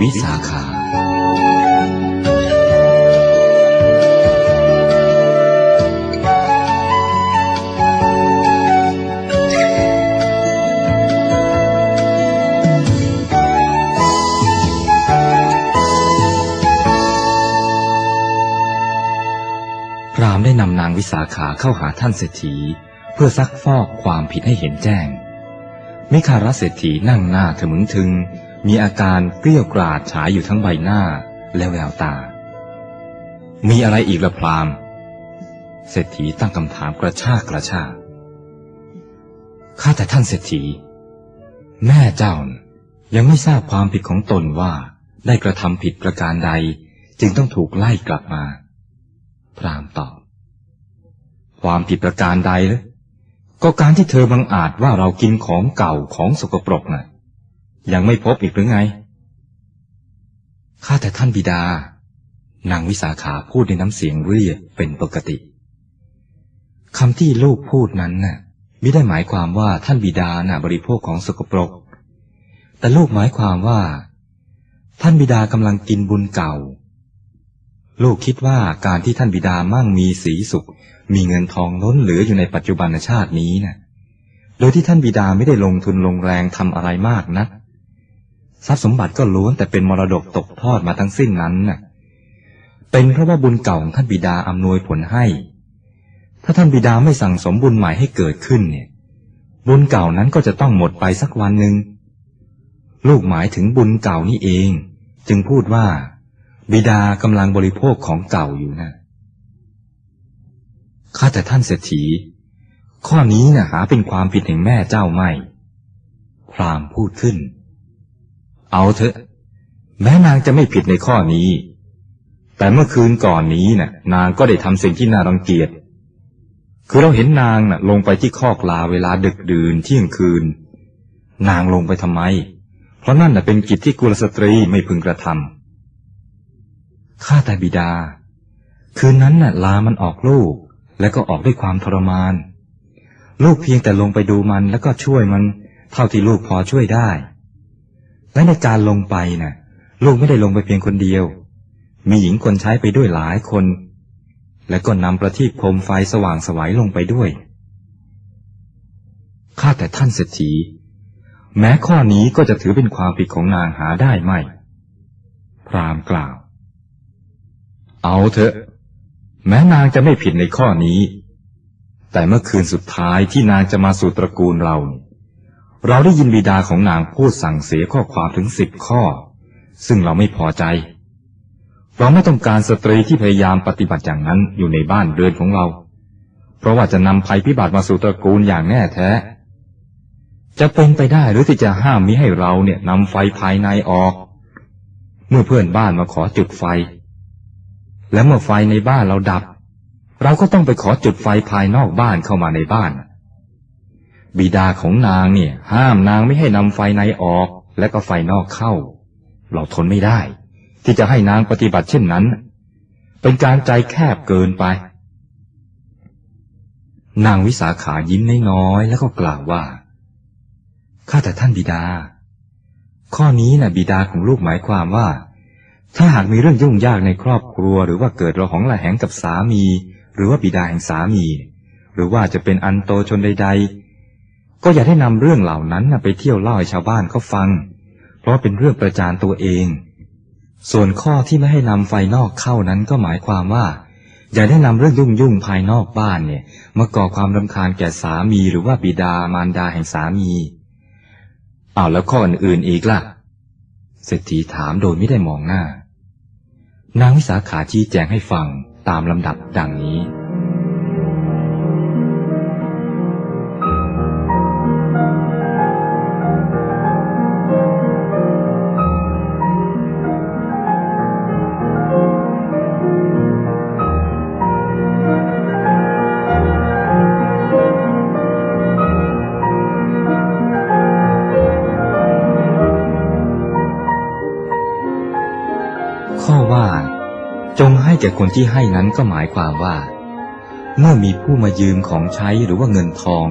วิสาขาพรามได้นำนางวิสาขาเข้าหาท่านเศรษฐี เพื่อซักฟอกความผิดให้เห็นแจ้ง มิคาราเศรษฐีนั่งหน้าถมึงทึง มีอาการเกลี้ยวกราดฉายอยู่ทั้งใบหน้าและแววตา มีอะไรอีกละพรามเศรษฐีตั้งคำถามกระชากกระชากข้าแต่ท่านเศรษฐี แม่เจ้ายังไม่ทราบความผิดของตนว่าได้กระทำผิดประการใด จึงต้องถูกไล่กลับมา พรามตอบ ความผิดประการใดเลยก็การที่เธอบังอาจว่าเรากินของเก่าของสกปรกน่ะ ยังไม่พบอีกหรือไง ข้าแต่ท่านบิดา นางวิสาขาพูดในน้ำเสียงเรียบเป็นปกติคำที่ลูกพูดนั้นน่ะไม่ได้หมายความว่าท่านบิดาน่ะบริโภคของสกปรก แต่ลูกหมายความว่า ท่านบิดากำลังกินบุญเก่า ลูกคิดว่าการที่ท่านบิดามั่งมีสีสุข มีเงินทองล้นเหลืออยู่ในปัจจุบันชาตินี้นะ่ะโดยที่ท่านบิดาไม่ได้ลงทุนลงแรงทำอะไรมากนะ ทรัพย์สมบัติก็ล้วนแต่เป็นมรดกตกทอดมาทั้งสิ้นนั้นน่ะ เป็นเพราะว่าบุญเก่าของท่านบิดาอำนวยผลให้ ถ้าท่านบิดาไม่สั่งสมบุญใหม่ให้เกิดขึ้นเนี่ย บุญเก่านั้นก็จะต้องหมดไปสักวันหนึ่ง ลูกหมายถึงบุญเก่านี่เอง จึงพูดว่า บิดากำลังบริโภคของเก่าอยู่นะข้าแต่ท่านเศรษฐี ข้อนี้นะ่ะหาเป็นความผิดแห่งแม่เจ้าไม่ พรามพูดขึ้น เอาเถอะ แม้นางจะไม่ผิดในข้อนี้ แต่เมื่อคืนก่อนนี้นะ่ะ นางก็ได้ทำสิ่งที่น่ารังเกียจ คือเราเห็นนางน่ะ ลงไปที่คอกลาเวลาดึกดื่นเที่ยงคืน นางลงไปทำไม เพราะนั่นน่ะเป็นกิจที่กุลสตรีไม่พึงกระทำข้าแต่บิดา คืนนั้นน่ะ ลามันออกลูก แล้วก็ออกด้วยความทรมาน ลูกเพียงแต่ลงไปดูมันแล้วก็ช่วยมัน เท่าที่ลูกพอช่วยได้ และในการลงไปน่ะ ลูกไม่ได้ลงไปเพียงคนเดียว มีหญิงคนใช้ไปด้วยหลายคน และก็นำประทีปโคมไฟสว่างสวัยลงไปด้วย ข้าแต่ท่านเศรษฐี แม้ข้อนี้ก็จะถือเป็นความผิดของนางหาได้ไหม พรามกล่าว เอาเถอะ แม้นางจะไม่ผิดในข้อนี้ แต่เมื่อคืนสุดท้ายที่นางจะมาสู่ตระกูลเราเเราได้ยินบิดาของนางพูดสั่งเสียข้อความถึงสิบข้อ ซึ่งเราไม่พอใจ เราไม่ต้องการสตรีที่พยายามปฏิบัติอย่างนั้นอยู่ในบ้านเรือนของเรา เพราะว่าจะนำภัยพิบัติมาสู่ตระกูลอย่างแน่แท้ จะเป็นไปได้หรือที่จะห้ามมิให้เราเนี่ยนำไฟภายในออก เมื่อเพื่อนบ้านมาขอจุดไฟ และเมื่อไฟในบ้านเราดับ เราก็ต้องไปขอจุดไฟภายนอกบ้านเข้ามาในบ้าน บิดาของนางเนี่ย ห้ามนางไม่ให้นำไฟในออก และก็ไฟนอกเข้า เราทนไม่ได้ ที่จะให้นางปฏิบัติเช่นนั้น เป็นการใจแคบเกินไป นางวิสาขายิ้มน้อยๆแล้วก็กล่าวว่าข้าแต่ท่านบิดา ข้อนี้นะ่ะบิดาของลูกหมายความว่า ถ้าหากมีเรื่องยุ่งยากในครอบครัว หรือว่าเกิดระหองระแหงกับสามี หรือว่าบิดาแห่งสามี หรือว่าจะเป็นอันโตชนใดๆ ก็อย่าได้นำเรื่องเหล่านั้นไปเที่ยวเล่าให้ชาวบ้านเขาฟัง เพราะเป็นเรื่องประจานตัวเอง ส่วนข้อที่ไม่ให้นำไฟนอกเข้านั้นก็หมายความว่า อย่าได้นำเรื่องยุ่งยุ่งภายนอกบ้านเนี่ยมาก่อความรำคาญแก่สามีหรือว่าบิดามารดาแห่งสามีเอาแล้วข้ออื่นๆอีกล่ะเศรษฐีถามโดยไม่ได้มองหน้า นางวิสาขาชี้แจงให้ฟังตามลำดับดังนี้ ก่คนที่ให้นั้นก็หมายความว่า เมื่อมีผู้มายืมของใช้หรือว่าเงินทอง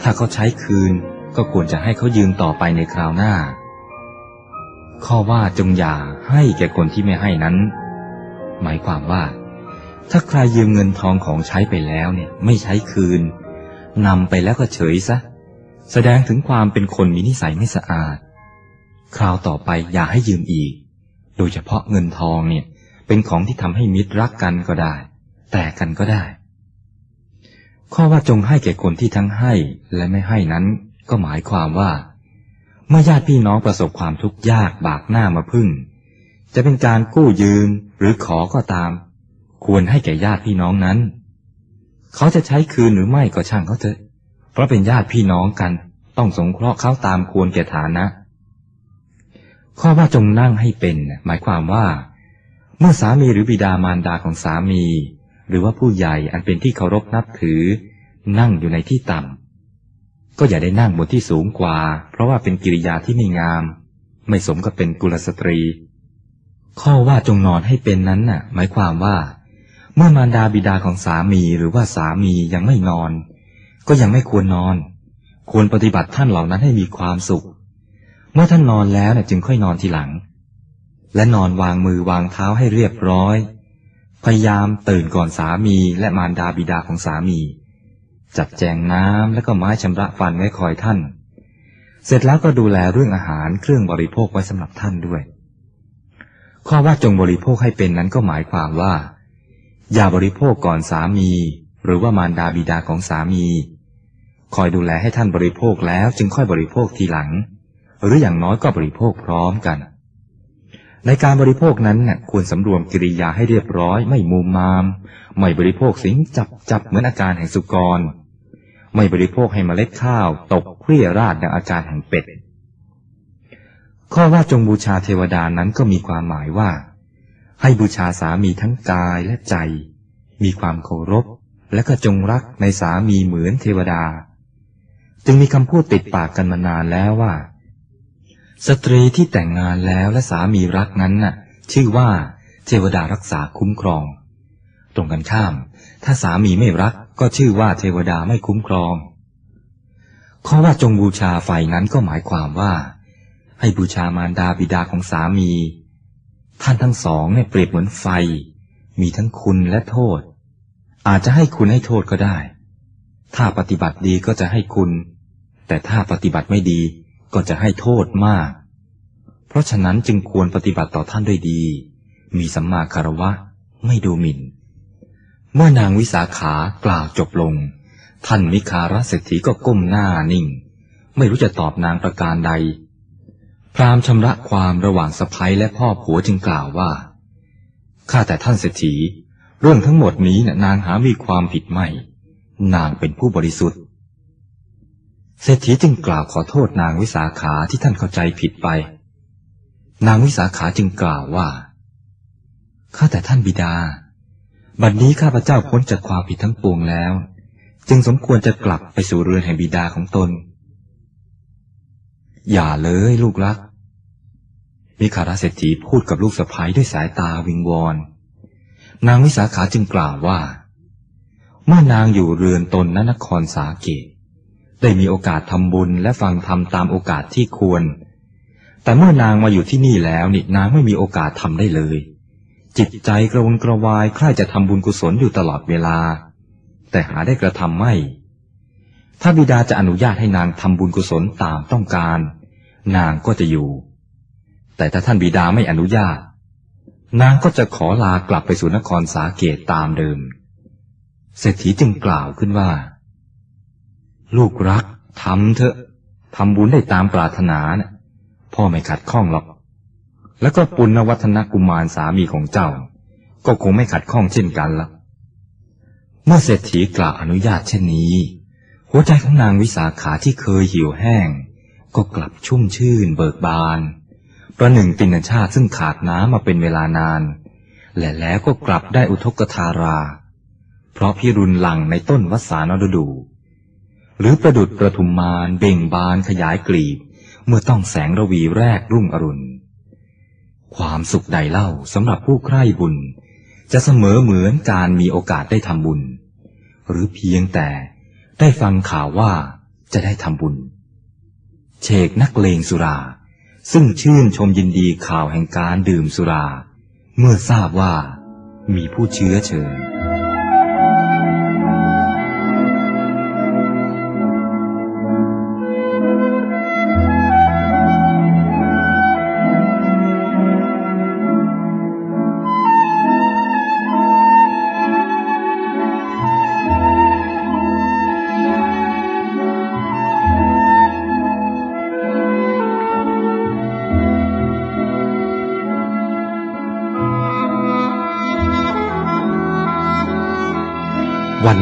ถ้าเขาใช้คืนก็ควรจะให้เขายืมต่อไปในคราวหน้า ข้อว่าจงอย่าให้แก่คนที่ไม่ให้นั้น หมายความว่า ถ้าใครยืมเงินทองของใช้ไปแล้วเนี่ยไม่ใช้คืนนำไปแล้วก็เฉยซะ แสดงถึงความเป็นคนมีนิสัยไม่สะอาด คราวต่อไปอย่าให้ยืมอีก โดยเฉพาะเงินทองเนี่ย เป็นของที่ทำให้มิตรรักกันก็ได้ แต่กันก็ได้ ข้อว่าจงให้แก่คนที่ทั้งให้และไม่ให้นั้น ก็หมายความว่า เมื่อญาติพี่น้องประสบความทุกข์ยากบากหน้ามาพึ่ง จะเป็นการกู้ยืมหรือขอก็ตาม ควรให้แก่ญาติพี่น้องนั้น เขาจะใช้คืนหรือไม่ก็ช่างเขาเถอะ เพราะเป็นญาติพี่น้องกัน ต้องสงเคราะห์เขาตามควรแก่ฐานะข้อว่าจงนั่งให้เป็นหมายความว่า เมื่อสามีหรือบิดามารดาของสามี หรือว่าผู้ใหญ่อันเป็นที่เคารพนับถือ นั่งอยู่ในที่ต่ำก็อย่าได้นั่งบนที่สูงกว่า เพราะว่าเป็นกิริยาที่ไม่งาม ไม่สมกับเป็นกุลสตรี ข้อว่าจงนอนให้เป็นนั้นน่ะ หมายความว่า เมื่อมารดาบิดาของสามีหรือว่าสามียังไม่นอน ก็ยังไม่ควรนอน ควรปฏิบัติท่านเหล่านั้นให้มีความสุข เมื่อท่านนอนแล้วเนี่ยจึงค่อยนอนทีหลัง และนอนวางมือวางเท้าให้เรียบร้อย พยายามตื่นก่อนสามีและมารดาบิดาของสามี จัดแจงน้ำและก็ไม้ชำระฟันไว้คอยท่าน เสร็จแล้วก็ดูแลเรื่องอาหารเครื่องบริโภคไว้สำหรับท่านด้วย ข้อว่าจงบริโภคให้เป็นนั้นก็หมายความว่า อย่าบริโภคก่อนสามี หรือว่ามารดาบิดาของสามี คอยดูแลให้ท่านบริโภคแล้วจึงค่อยบริโภคทีหลัง หรืออย่างน้อยก็บริโภคพร้อมกัน ในการบริโภคนั้นน่ะควรสำรวมกิริยาให้เรียบร้อย ไม่มูมาม ไม่บริโภคสิ่งจับจับเหมือนอาการแห่งสุกร ไม่บริโภคให้เมล็ดข้าว ตกเครี่ยราดดังอาการแห่งเป็ด ข้อว่าจงบูชาเทวดานั้นก็มีความหมายว่า ให้บูชาสามีทั้งกายและใจ มีความเคารพ และก็จงรักในสามีเหมือนเทวดา จึงมีคำพูดติดปากกันมานานแล้วว่า สตรีที่แต่งงานแล้วและสามีรักนั้นน่ะ ชื่อว่าเทวดารักษาคุ้มครอง ตรงกันข้าม ถ้าสามีไม่รักก็ชื่อว่าเทวดาไม่คุ้มครอง ข้อว่าจงบูชาไฟนั้นก็หมายความว่า ให้บูชามารดาบิดาของสามี ท่านทั้งสองเนี่ยเปรียบเหมือนไฟ มีทั้งคุณและโทษ อาจจะให้คุณให้โทษก็ได้ ถ้าปฏิบัติดีก็จะให้คุณ แต่ถ้าปฏิบัติไม่ดีก็จะให้โทษมาก เพราะฉะนั้นจึงควรปฏิบัติต่อท่านด้วยดี มีสัมมาคารวะ ไม่ดูหมิ่น เมื่อนางวิสาขากล่าวจบลง ท่านมิคารเศรษฐีก็ก้มหน้านิ่ง ไม่รู้จะตอบนางประการใด พรามชำระความระหว่างสะพ้ยและพ่อผัวจึงกล่าวว่า ข้าแต่ท่านเศรษฐี เรื่องทั้งหมดนี้นะนางหามีความผิดไม่ นางเป็นผู้บริสุทธิ์เศรษฐีจึงกล่าวขอโทษนางวิสาขาที่ท่านเข้าใจผิดไป นางวิสาขาจึงกล่าวว่า ข้าแต่ท่านบิดา บัดนี้ข้าพเจ้าพ้นจากความผิดทั้งปวงแล้ว จึงสมควรจะกลับไปสู่เรือนแห่งบิดาของตน อย่าเลยลูกรัก มิคาราเศรษฐีพูดกับลูกสะพ้ยด้วยสายตาวิงวอน นางวิสาขาจึงกล่าวว่า เมื่อนางอยู่เรือนตนนนครสาเกตได้มีโอกาสทำบุญและฟังธรรมตามโอกาสที่ควร แต่เมื่อนางมาอยู่ที่นี่แล้วนี่นางไม่มีโอกาสทำได้เลย จิตใจกระวนกระวายใคล้ายจะทำบุญกุศลอยู่ตลอดเวลา แต่หาได้กระทำไม่ ถ้าบิดาจะอนุญาตให้นางทำบุญกุศลตามต้องการ นางก็จะอยู่ แต่ถ้าท่านบิดาไม่อนุญาต นางก็จะขอลากลับไปสู่นครสาเกตตามเดิม เศรษฐีจึงกล่าวขึ้นว่า ลูกรักทำเถอะทำบุญได้ตามปรารถนานะ่ะ พ่อไม่ขัดข้องหรอก แล้วก็ปุณณวัฒนกุมารสามีของเจ้า ก็คงไม่ขัดข้องเช่นกันละเมื่อเศรษฐีกล่าวอนุญาตเช่นนี้ หัวใจของนางวิสาขาที่เคยหิวแห้ง ก็กลับชุ่มชื่นเบิกบาน ประหนึ่งตินชาติซึ่งขาดน้ำมาเป็นเวลานาน และแล้วก็กลับได้อุทกทารา เพราะพิรุณหลังในต้นวัสานฤดู หรือประดุดประทุมมานเบ่งบานขยายกลีบ เมื่อต้องแสงระวีแรกรุ่งอรุณ ความสุขใดเล่าสำหรับผู้ใคร่บุญ จะเสมอเหมือนการมีโอกาสได้ทำบุญ หรือเพียงแต่ได้ฟังข่าวว่าจะได้ทำบุญ เชกนักเลงสุรา ซึ่งชื่นชมยินดีข่าวแห่งการดื่มสุรา เมื่อทราบว่ามีผู้เชื้อเชิญ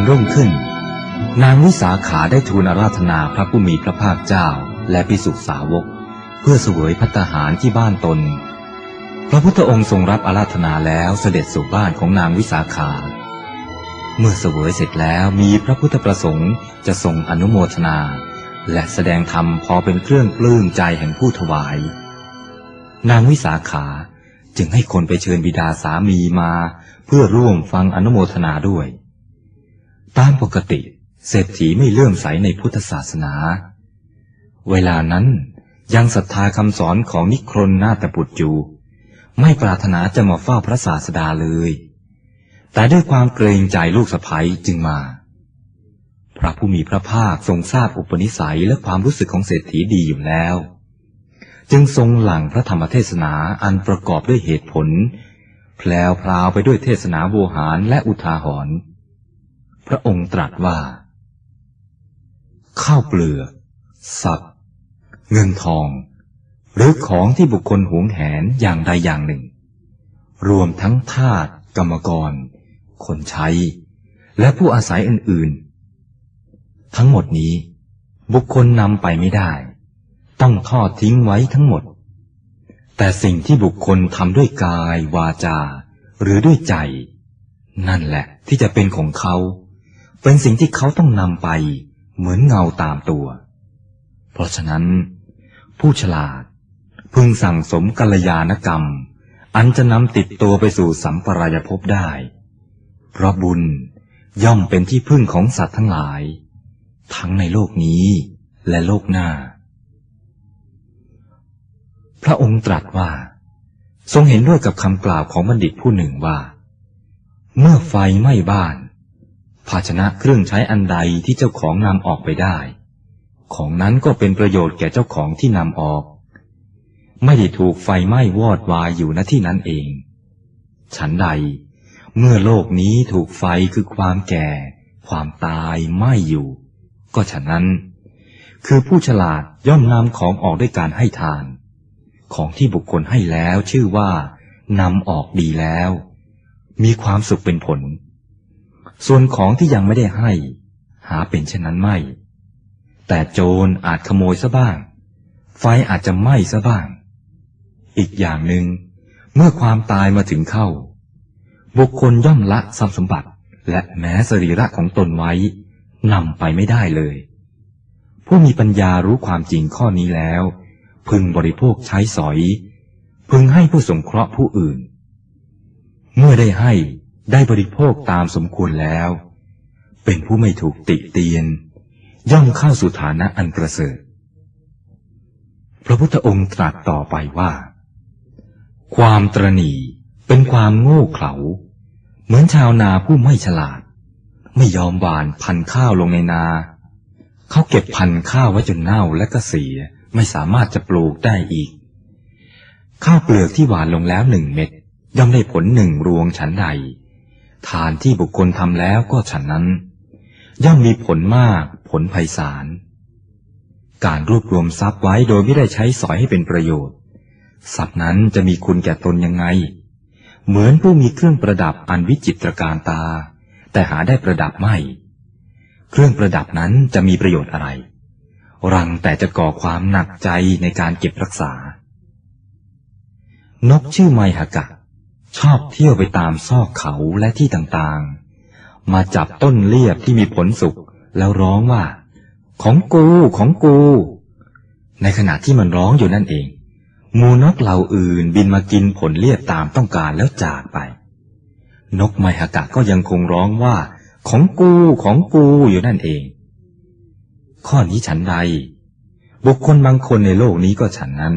รุ่งขึ้น นางวิสาขาได้ทูลอาราธนาพระผู้มีพระภาคเจ้าและปิสุสาวก เพื่อเสวยพัตหารที่บ้านตน พระพุทธองค์ทรงรับอาราธนาแล้วเสด็จสู่บ้านของนางวิสาขา เมื่อเสวยเสร็จแล้วมีพระพุทธประสงค์จะทรงอนุโมทนา และแสดงธรรมพอเป็นเครื่องปลื้มใจแห่งผู้ถวาย นางวิสาขาจึงให้คนไปเชิญบิดาสามีมา เพื่อร่วมฟังอนุโมทนาด้วย ตามปกติ เศรษฐีไม่เลื่อมใสในพุทธศาสนา เวลานั้นยังศรัทธาคำสอนของนิครนนาตบุตรอยู่ ไม่ปรารถนาจะมาเฝ้าพระศาสดาเลย แต่ด้วยความเกรงใจลูกสะพ้ยจึงมา พระผู้มีพระภาคทรงทราบอุปนิสัยและความรู้สึกของเศรษฐีดีอยู่แล้ว จึงทรงหลั่งพระธรรมเทศนาอันประกอบด้วยเหตุผล แพลวพราวไปด้วยเทศนาโวหารและอุทาหรณ์ พระองค์ตรัสว่า ข้าวเปลือกสัตว์เงินทอง หรือของที่บุคคลหวงแหนอย่างใดอย่างหนึ่ง รวมทั้งทาสกรรมกร คนใช้ และผู้อาศัยอื่นๆ ทั้งหมดนี้ บุคคลนำไปไม่ได้ ต้องทอดทิ้งไว้ทั้งหมด แต่สิ่งที่บุคคลทำด้วยกายวาจา หรือด้วยใจ นั่นแหละที่จะเป็นของเขา เป็นสิ่งที่เขาต้องนำไปเหมือนเงาตามตัว เพราะฉะนั้น ผู้ฉลาดพึงสั่งสมกัลยาณกรรม อันจะนำติดตัวไปสู่สัมปรายภพได้ เพราะบุญย่อมเป็นที่พึ่งของสัตว์ทั้งหลาย ทั้งในโลกนี้และโลกหน้า พระองค์ตรัสว่า ทรงเห็นด้วยกับคำกล่าวของบัณฑิตผู้หนึ่งว่า เมื่อไฟไหม้บ้าน ภาชนะเครื่องใช้อันใดที่เจ้าของนำออกไปได้ ของนั้นก็เป็นประโยชน์แก่เจ้าของที่นำออก ไม่ได้ถูกไฟไหม้วอดวายอยู่ณที่นั้นเอง ฉันใด เมื่อโลกนี้ถูกไฟคือความแก่ ความตายไหม้อยู่ ก็ฉะนั้น คือผู้ฉลาดย่อมนำของออกด้วยการให้ทาน ของที่บุคคลให้แล้วชื่อว่านำออกดีแล้ว มีความสุขเป็นผล ส่วนของที่ยังไม่ได้ให้ หาเป็นเช่นนั้นไม่ แต่โจรอาจขโมยซะบ้าง ไฟอาจจะไหม้ซะบ้าง อีกอย่างหนึ่งเมื่อความตายมาถึงเข้า บุคคลย่อมละทรัพย์สมบัติ และแม้สรีระของตนไว้นำไปไม่ได้เลย ผู้มีปัญญารู้ความจริงข้อนี้แล้ว พึงบริโภคใช้สอย พึงให้ผู้สงเคราะห์ผู้อื่น เมื่อได้ให้ ได้บริโภคตามสมควรแล้ว เป็นผู้ไม่ถูกติเตียน ย่อมเข้าสู่ฐานะอันประเสริฐ พระพุทธองค์ตรัสต่อไปว่า ความตรณีเป็นความโง่เขลา เหมือนชาวนาผู้ไม่ฉลาด ไม่ยอมหวานพันข้าวลงในนา เขาเก็บพันข้าวไว้จนเน่าและก็เสียไม่สามารถจะปลูกได้อีก ข้าวเปลือกที่หวานลงแล้วหนึ่งเม็ดย่อมได้ผลหนึ่งรวงฉันใด ทานที่บุคคลทำแล้วก็ฉันนั้น ย่อมมีผลมากผลไพศาล การรวบรวมทรัพย์ไว้โดยไม่ได้ใช้สอยให้เป็นประโยชน์ ทรัพย์นั้นจะมีคุณแก่ตนยังไง เหมือนผู้มีเครื่องประดับอันวิจิตรการตา แต่หาได้ประดับไม่ เครื่องประดับนั้นจะมีประโยชน์อะไร รังแต่จะก่อความหนักใจในการเก็บรักษา นกชื่อไมหกะ ชอบเที่ยวไปตามซอกเขาและที่ต่างๆ มาจับต้นเลียบที่มีผลสุกแล้วร้องว่า ของกูของกู ในขณะที่มันร้องอยู่นั่นเอง มูนกเหล่าอื่นบินมากินผลเลียบตามต้องการแล้วจากไป นกไมหกะก็ยังคงร้องว่า ของกูของกูอยู่นั่นเอง ข้อนี้ฉันใด บุคคลบางคนในโลกนี้ก็ฉันนั้น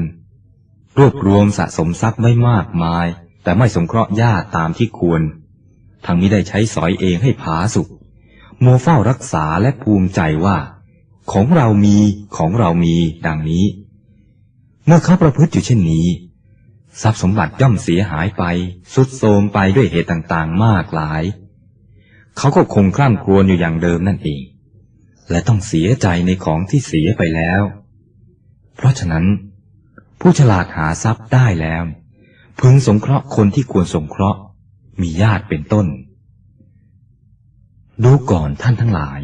รวบรวมสะสมทรัพย์ไม่มากมาย แต่ไม่สงเคราะห์ญาติตามที่ควร ทั้งนี้ได้ใช้สอยเองให้ผาสุกมัวเฝ้ารักษาและภูมิใจว่า ของเรามีของเรามีดังนี้ เมื่อเขาประพฤติอยู่เช่นนี้ ทรัพย์สมบัติย่อมเสียหายไปสุดโทรมไปด้วยเหตุต่างๆ มากหลาย เขาก็คงคร่ำครวญอยู่อย่างเดิมนั่นเอง และต้องเสียใจในของที่เสียไปแล้ว เพราะฉะนั้น ผู้ฉลาดหาทรัพย์ได้แล้ว พึงสงเคราะห์คนที่ควรสงเคราะห์ มีญาติเป็นต้น ดูก่อนท่านทั้งหลาย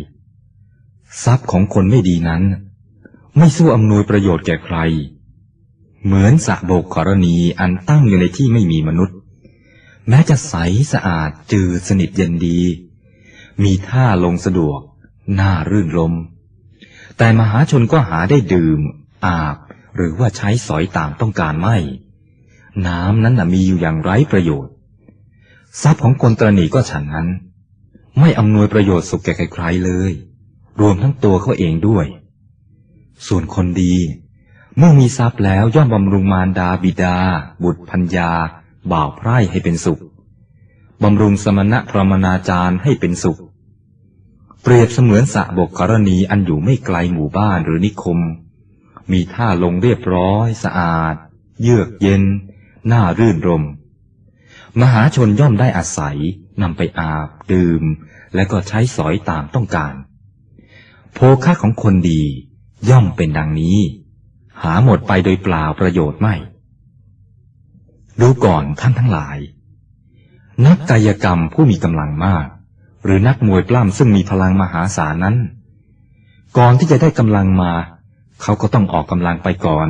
ทรัพย์ของคนไม่ดีนั้น ไม่สู้อำนวยประโยชน์แก่ใคร เหมือนสระโบกกรณีอันตั้งอยู่ในที่ไม่มีมนุษย์ แม้จะใสสะอาดจืดสนิทเย็นดี มีท่าลงสะดวก น่ารื่นรมแต่มหาชนก็หาได้ดื่ม อาบ หรือว่าใช้สอยตามต้องการไม่ น้ำนั้นนะมีอยู่อย่างไร้ประโยชน์ ทรัพย์ของคนตรณีก็ฉันนั้น ไม่อำนวยประโยชน์สุขแก่ใครๆเลย รวมทั้งตัวเขาเองด้วย ส่วนคนดี เมื่อมีทรัพย์แล้วย่อมบำรุงมารดาบิดา บุตรพัญญา บ่าวไพร่ให้เป็นสุขบำรุงสมณะพรมนาจารย์ให้เป็นสุข เปรียบเสมือนสระบกกรณีอันอยู่ไม่ไกลหมู่บ้านหรือนิคม มีท่าลงเรียบร้อยสะอาด เยือกเย็น น่ารื่นรม มหาชนย่อมได้อาศัยนำไปอาบ ดื่ม และก็ใช้สอยตามต้องการ โภคะของคนดีย่อมเป็นดังนี้ หาหมดไปโดยเปล่าประโยชน์ไม่ ดูก่อนท่านทั้งหลาย นักกายกรรมผู้มีกำลังมาก หรือนักมวยปล้ำซึ่งมีพลังมหาศาลนั้น ก่อนที่จะได้กำลังมา เขาก็ต้องออกกำลังไปก่อน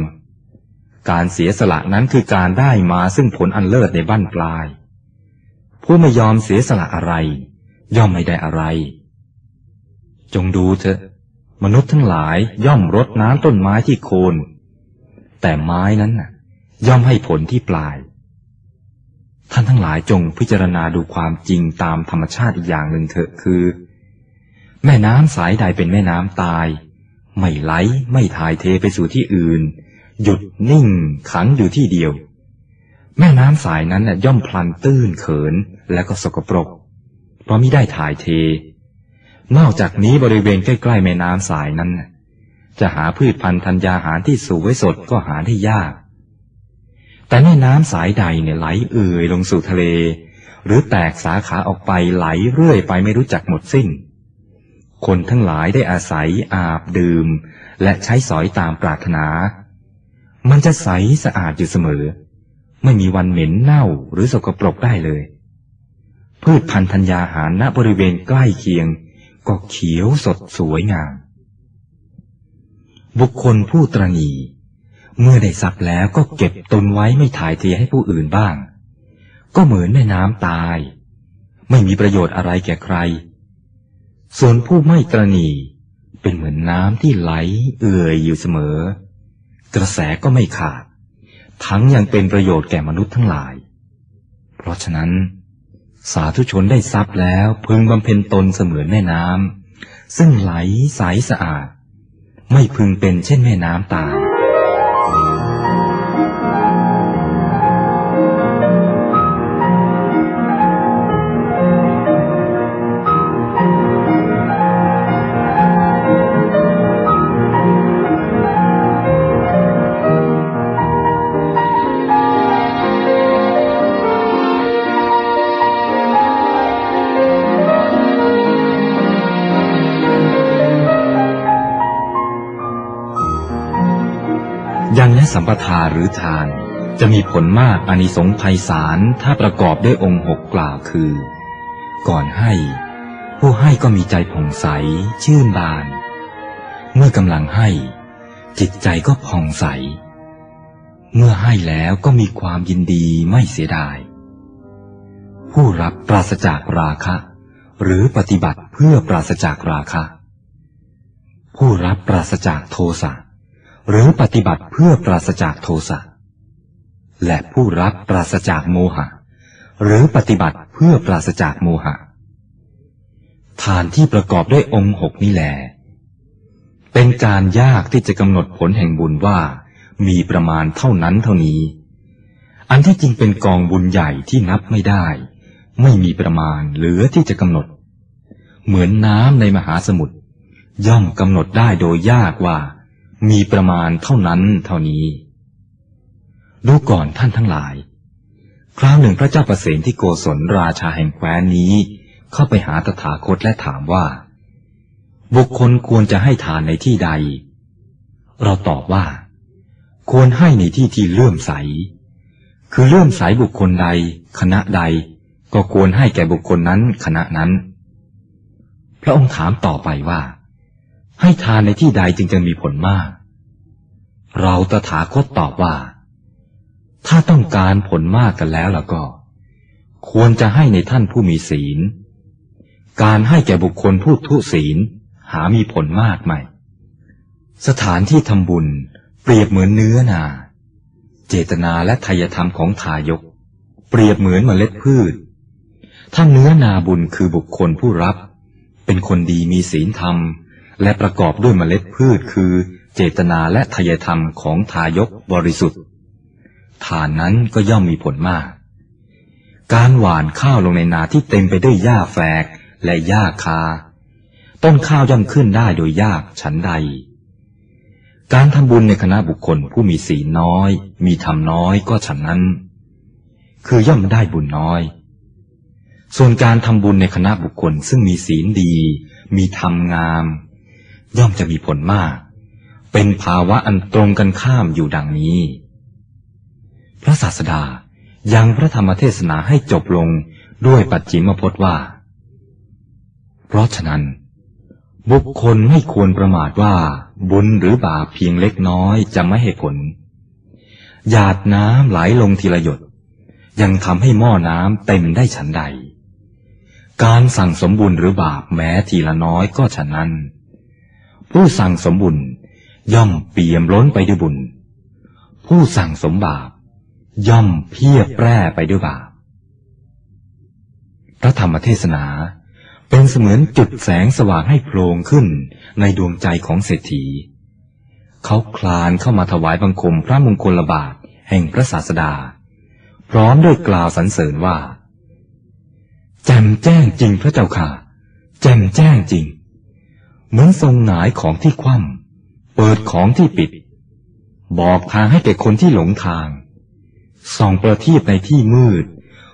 การเสียสละนั้นคือการได้มาซึ่งผลอันเลิศในบั้นปลาย ผู้ไม่ยอมเสียสละอะไร ย่อมไม่ได้อะไร จงดูเถอะ มนุษย์ทั้งหลายย่อมรดน้ำต้นไม้ที่โคน แต่ไม้นั้นน่ะ ย่อมให้ผลที่ปลาย ท่านทั้งหลายจงพิจารณาดูความจริงตามธรรมชาติอีกอย่างหนึ่งเถอะคือ แม่น้ำสายใดเป็นแม่น้ำตาย ไม่ไหลไม่ถ่ายเทไปสู่ที่อื่น หยุดนิ่งขังอยู่ที่เดียว แม่น้ำสายนั้นน่ะย่อมพลันตื้นเขินและก็สกปรก เพราะมิได้ถ่ายเท นอกจากนี้บริเวณใกล้ๆแม่น้ำสายนั้น จะหาพืชพันธุ์ธัญญาหารที่สูงไว้สดก็หาได้ยาก แต่แม่น้ำสายใดเนี่ยไหลเอื่อยลงสู่ทะเล หรือแตกสาขาออกไปไหลเรื่อยไปไม่รู้จักหมดสิ้น คนทั้งหลายได้อาศัยอาบดื่ม และใช้สอยตามปรารถนา มันจะใสสะอาดอยู่เสมอ ไม่มีวันเหม็นเน่าหรือสกปรกได้เลย พืชพันธุ์ธัญญาหารณบริเวณใกล้เคียง ก็เขียวสดสวยงาม บุคคลผู้ตรณีเมื่อได้ทรัพย์แล้วก็เก็บตนไว้ไม่ถ่ายเทให้ผู้อื่นบ้าง ก็เหมือนแม่น้ำตาย ไม่มีประโยชน์อะไรแก่ใคร ส่วนผู้ไม่ตรณีเป็นเหมือนน้ำที่ไหลเอื่อยอยู่เสมอ กระแสก็ไม่ขาด ทั้งยังเป็นประโยชน์แก่มนุษย์ทั้งหลาย เพราะฉะนั้น สาธุชนได้ทรัพย์แล้วพึงบำเพ็ญตนเสมือนแม่น้ำซึ่งไหลใสสะอาด ไม่พึงเป็นเช่นแม่น้ำตา สัมปทาหรือทาน จะมีผลมากอานิสงส์ไพศาลถ้าประกอบด้วยองค์หกกล่าวคือ ก่อนให้ ผู้ให้ก็มีใจผ่องใส ชื่นบาน เมื่อกำลังให้ จิตใจก็ผ่องใส เมื่อให้แล้วก็มีความยินดีไม่เสียดาย ผู้รับปราศจากราคะ หรือปฏิบัติเพื่อปราศจากราคะ ผู้รับปราศจากโทสะ หรือปฏิบัติเพื่อปราศจากโทสะ และผู้รับปราศจากโมหะ หรือปฏิบัติเพื่อปราศจากโมหะ ทานที่ประกอบด้วยองค์หกนี่แหลเป็นการยากที่จะกำหนดผลแห่งบุญว่ามีประมาณเท่านั้นเท่านี้ อันที่จริงเป็นกองบุญใหญ่ที่นับไม่ได้ ไม่มีประมาณเหลือที่จะกำหนด เหมือนน้ำในมหาสมุทรย่อมกำหนดได้โดยยากว่า มีประมาณเท่านั้นเท่านี้ ดูก่อนท่านทั้งหลาย คราวหนึ่งพระเจ้าประเสนที่โกศลราชาแห่งแคว้นนี้ เข้าไปหาตถาคตและถามว่า บุคคลควรจะให้ทานในที่ใด เราตอบว่า ควรให้ในที่ที่เลื่อมใส คือเลื่อมใสบุคคลใด คณะใด ก็ควรให้แก่บุคคลนั้นคณะนั้น พระองค์ถามต่อไปว่า ให้ทานในที่ใดจึงจะมีผลมาก เราตถาคตตอบว่า ถ้าต้องการผลมากกันแล้วล่ะก็ ควรจะให้ในท่านผู้มีศีล การให้แก่บุคคลผู้ทุศีลหามีผลมากไหม สถานที่ทำบุญเปรียบเหมือนเนื้อนา เจตนาและทายธรรมของทายก เปรียบเหมือนเมล็ดพืช ถ้าเนื้อนาบุญคือบุคคลผู้รับ เป็นคนดีมีศีลธรรม และประกอบด้วยเมล็ดพืชคือเจตนาและทายธรรมของทายกบริสุทธิ์ทานนั้นก็ย่อมมีผลมาก การหว่านข้าวลงในนาที่เต็มไปด้วยหญ้าแฝกและหญ้าคา ต้นข้าวย่อมขึ้นได้โดยยากฉันใด การทำบุญในคณะบุคคลผู้มีศีลน้อย มีธรรมน้อยก็ฉันนั้น คือย่อมได้บุญน้อย ส่วนการทำบุญในคณะบุคคลซึ่งมีศีลดี มีธรรมงาม ย่อมจะมีผลมาก เป็นภาวะอันตรงกันข้ามอยู่ดังนี้ พระศาสดายังพระธรรมเทศนาให้จบลงด้วยปัจจิมพจน์ว่า เพราะฉะนั้น บุคคลไม่ควรประมาทว่า บุญหรือบาปเพียงเล็กน้อยจะไม่ให้ผล หยาดน้ำไหลลงทีละหยด ยังทำให้หม้อน้ำเต็มได้ฉันใด การสั่งสมบุญหรือบาปแม้ทีละน้อยก็ฉันนั้น ผู้สั่งสมบุญย่อมเปี่ยมล้นไปด้วยบุญ ผู้สั่งสมบาป ย่อมเพียบแปร่ไปด้วยบาป พระธรรมเทศนาเป็นเสมือนจุดแสงสว่างให้โผล่ขึ้นในดวงใจของเศรษฐี เขาคลานเข้ามาถวายบังคมพระมงคลบาทแห่งพระศาสดา พร้อมด้วยกล่าวสรรเสริญว่า แจ่มแจ้งจริงพระเจ้าค่ะ แจ่มแจ้งจริง เหมือนทรงหงายของที่คว่ำเปิดของที่ปิด บอกทางให้แก่คนที่หลงทาง ส่องประทีปในที่มืด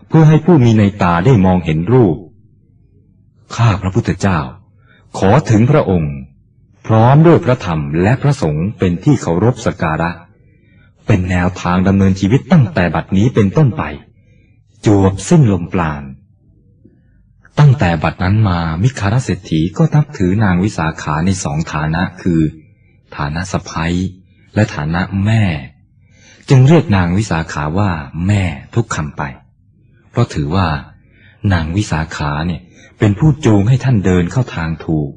เพื่อให้ผู้มีในตาได้มองเห็นรูป ข้าพระพุทธเจ้า ขอถึงพระองค์ พร้อมด้วยพระธรรมและพระสงฆ์เป็นที่เคารพสักการะ เป็นแนวทางดำเนินชีวิตตั้งแต่บัดนี้เป็นต้นไป จวบสิ้นลมปราณ ตั้งแต่บัดนั้นมามิคารเศรษฐีก็นับถือนางวิสาขาในสองฐานะคือ ฐานะสะพ้ยและฐานะแม่ จึงเรียกนางวิสาขาว่าแม่ทุกคำไป เพราะถือว่า นางวิสาขาเนี่ยเป็นผู้จูงให้ท่านเดินเข้าทางถูก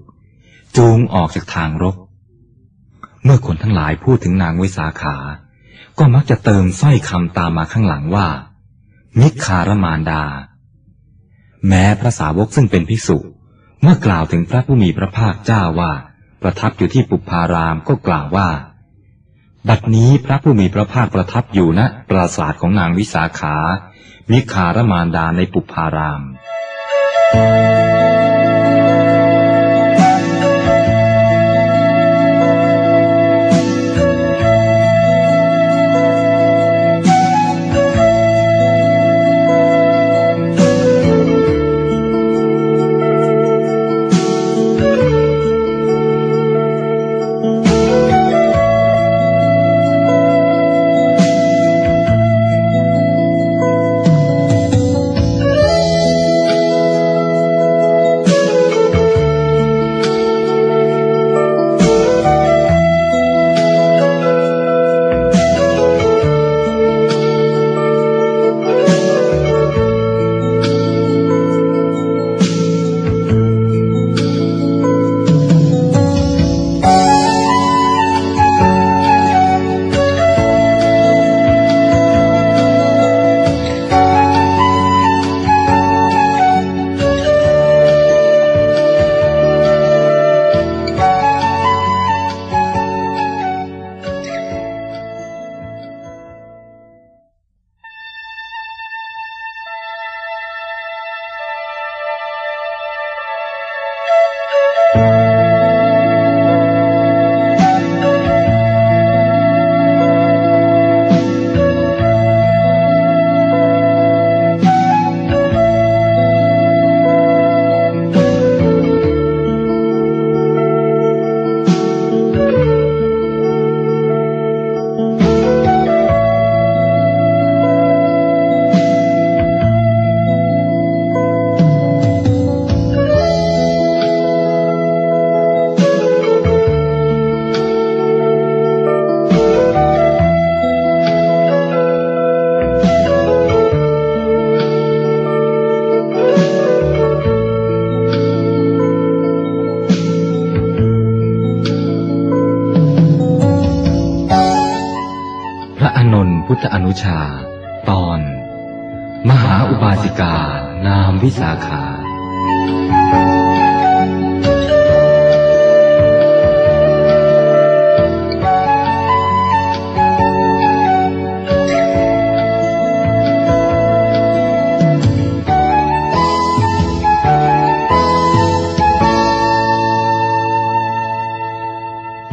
จูงออกจากทางรก เมื่อคนทั้งหลายพูดถึงนางวิสาขา ก็มักจะเติมสร้อยคำตามมาข้างหลังว่า มิคารมานดา แม้พระสาวกซึ่งเป็นภิกษุ เมื่อกล่าวถึงพระผู้มีพระภาคเจ้าว่า ประทับอยู่ที่ปุพารามก็กล่าวว่า บัดนี้พระผู้มีพระภาคประทับอยู่ณปราสาทของนางวิสาขามิคารมานดาในปุพาราม Thank you.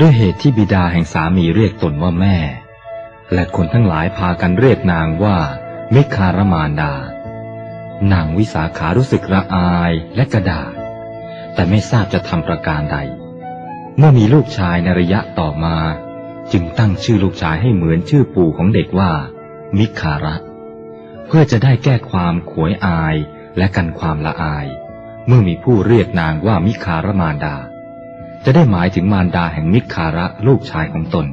ด้วยเหตุที่บิดาแห่งสามีเรียกตนว่าแม่ และคนทั้งหลายพากันเรียกนางว่ามิคารมานดา นางวิสาขารู้สึกระอายและกระดาษแต่ไม่ทราบจะทำประการใด เมื่อมีลูกชายในระยะต่อมา จึงตั้งชื่อลูกชายให้เหมือนชื่อปู่ของเด็กว่า มิคาระ เพื่อจะได้แก้ความขวยอายและกันความละอาย เมื่อมีผู้เรียกนางว่ามิคารมานดา จะได้หมายถึงมารดาแห่งมิคาระลูกชายของตน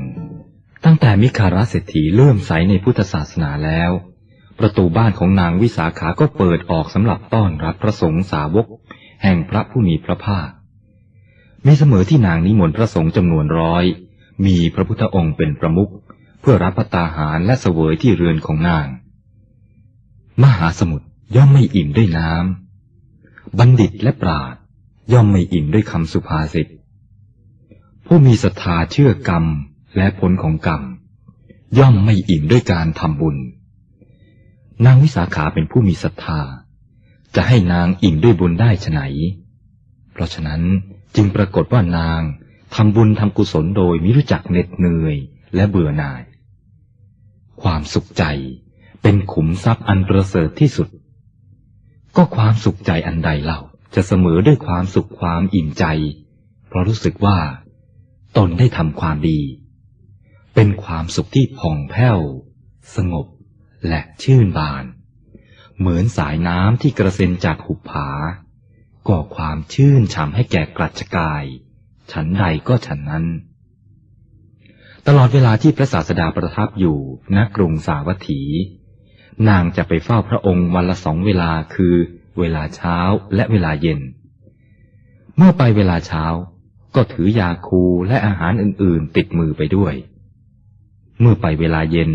ตั้งแต่มิคาระเศรษฐีเลื่อมใสในพุทธศาสนาแล้ว ประตูบ้านของนางวิสาขาก็เปิดออกสำหรับต้อนรับพระสงฆ์สาวก แห่งพระผู้มีพระภาค มีเสมอที่นางนิมนต์พระสงฆ์จำนวนร้อย มีพระพุทธองค์เป็นประมุขเพื่อรับประตาหารและเสวยที่เรือนของนาง มหาสมุทรย่อมไม่อิ่มด้วยน้ำบัณฑิตและปราดย่อมไม่อิ่มด้วยคำสุภาษิต ผู้มีศรัทธาเชื่อกรรมและผลของกรรม ย่อมไม่อิ่มด้วยการทำบุญ นางวิสาขาเป็นผู้มีศรัทธา จะให้นางอิ่มด้วยบุญได้ฉไหนเพราะฉะนั้นจึงปรากฏว่านางทำบุญทำกุศลโดยมิรู้จักเหน็ดเหนื่อยและเบื่อหน่าย ความสุขใจเป็นขุมทรัพย์อันประเสริฐที่สุด ก็ความสุขใจอันใดเล่าจะเสมอด้วยความสุขความอิ่มใจ เพราะรู้สึกว่า ตนได้ทำความดี เป็นความสุขที่ผ่องแผ้ว สงบและชื่นบาน เหมือนสายน้ำที่กระเซ็นจากหุบผา ก่อความชื่นฉ่ำให้แก่กรัชกาย ฉันใดก็ฉันนั้น ตลอดเวลาที่พระศาสดาประทับอยู่ณกรุงสาวัตถี นางจะไปเฝ้าพระองค์วันละสองเวลาคือเวลาเช้าและเวลาเย็น เมื่อไปเวลาเช้า ก็ถือยาคูและอาหารอื่นๆ ติดมือไปด้วย เมื่อไปเวลาเย็น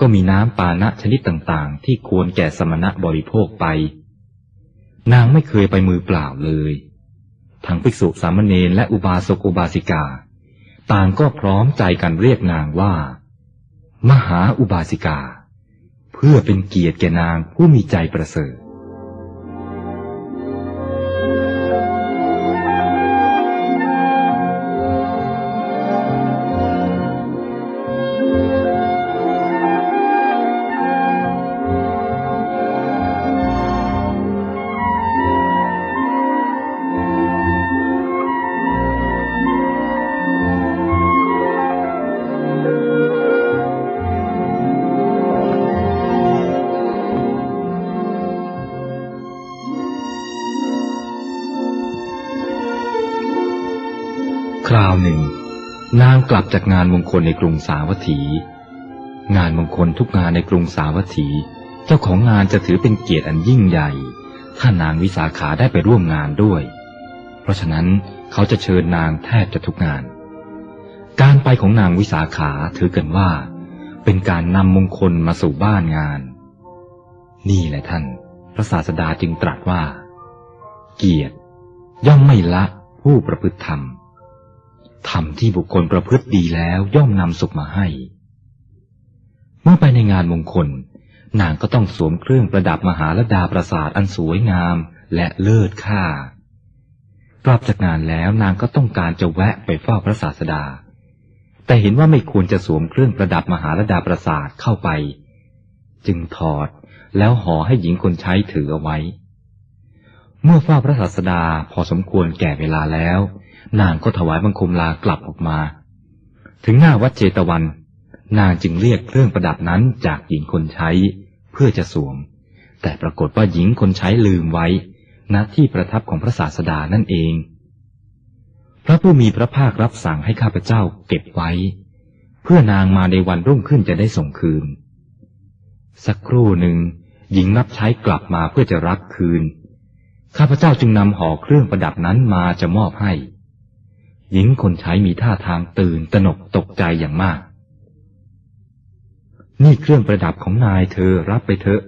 ก็มีน้ำปานะชนิดต่างๆ ที่ควรแก่สมณะบริโภคไป นางไม่เคยไปมือเปล่าเลยทั้งภิกษุสามเณรและอุบาสกอุบาสิกา ต่างก็พร้อมใจกันเรียกนางว่า มหาอุบาสิกา เพื่อเป็นเกียรติแก่นางผู้มีใจประเสริฐ กลับจากงานมงคลในกรุงสาวัตถี งานมงคลทุกงานในกรุงสาวัตถี เจ้าของงานจะถือเป็นเกียรติอันยิ่งใหญ่ ถ้านางวิสาขาได้ไปร่วมงานด้วย เพราะฉะนั้นเขาจะเชิญนางแทบจะทุกงาน การไปของนางวิสาขาถือกันว่า เป็นการนำมงคลมาสู่บ้านงาน นี่แหละท่าน พระศาสดาจึงตรัสว่า เกียรติย่อมไม่ละผู้ประพฤติธรรม ธรรมที่บุคคลประพฤติดีแล้วย่อมนำสุขมาให้ เมื่อไปในงานมงคล นางก็ต้องสวมเครื่องประดับมหาลดาประสาทอันสวยงามและเลิศค่ากลับจากงานแล้วนางก็ต้องการจะแวะไปเฝ้าพระศาสดา แต่เห็นว่าไม่ควรจะสวมเครื่องประดับมหาลดาประสาทเข้าไป จึงถอดแล้วห่อให้หญิงคนใช้ถือเอาไว้ เมื่อเฝ้าพระศาสดาพอสมควรแก่เวลาแล้ว นางก็ถวายบังคมลากลับออกมา ถึงหน้าวัดเจตวัน นางจึงเรียกเครื่องประดับนั้นจากหญิงคนใช้ เพื่อจะสวม แต่ปรากฏว่าหญิงคนใช้ลืมไว้ณที่ประทับของพระศาสดานั่นเอง พระผู้มีพระภาครับสั่งให้ข้าพเจ้าเก็บไว้ เพื่อนางมาในวันรุ่งขึ้นจะได้ส่งคืน สักครู่หนึ่งหญิงรับใช้กลับมาเพื่อจะรับคืน ข้าพเจ้าจึงนำห่อเครื่องประดับนั้นมาจะมอบให้ หญิงคนใช้มีท่าทางตื่นตระหนกตกใจอย่างมาก นี่เครื่องประดับของนายเธอรับไปเถอะ